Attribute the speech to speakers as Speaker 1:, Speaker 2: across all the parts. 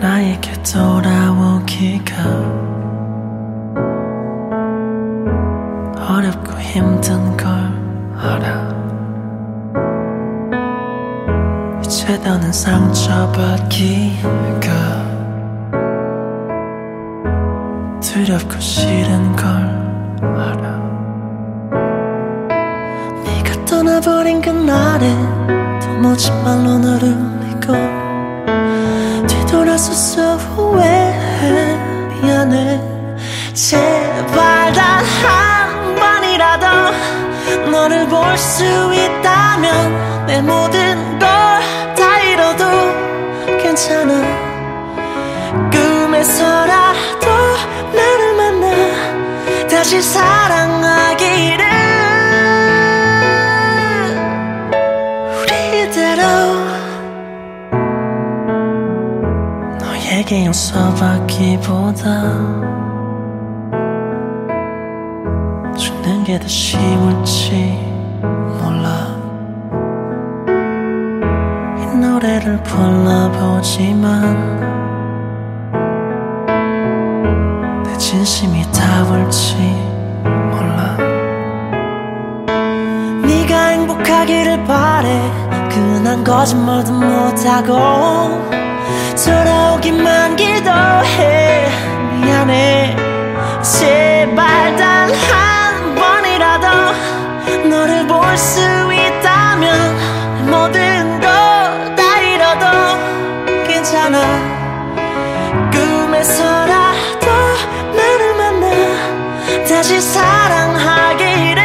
Speaker 1: 나에게 돌아오기가 어렵고 힘든 걸 알아. 이제 더는 상처받기가 두렵고 싫은 걸 알아. 네가 떠나버린 그날에 도무지 말로 너를 볼 수 있다면 내 모든 걸 다 잃어도 괜찮아. 꿈에서라도 나를 만나 다시 사랑하기를. 우리대로 너에게 용서받기보다 죽는 게 더 쉬울지 노래를 불러보지만 내 진심이 닿을지 몰라. 네가 행복하기를 바래. 그난 거짓말도 못하고 돌아오기만 기도해 다시 사랑하기를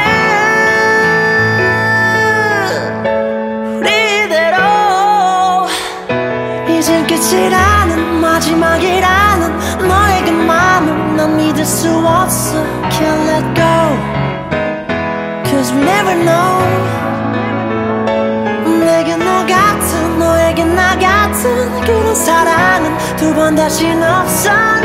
Speaker 1: 우리대로 이젠 끝이라는 마지막이라는 너의 그 맘을 난 믿을 수 없어. Can't let go. Cause we never know. 내게 너 같은 너에게 나 같은 그런 사랑은 두 번 다신 없어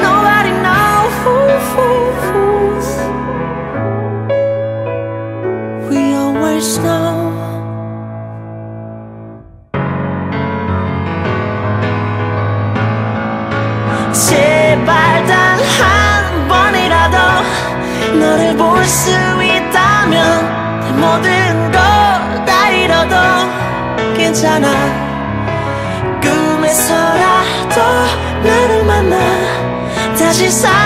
Speaker 1: 꿈에서라도 나를 만나 다시 사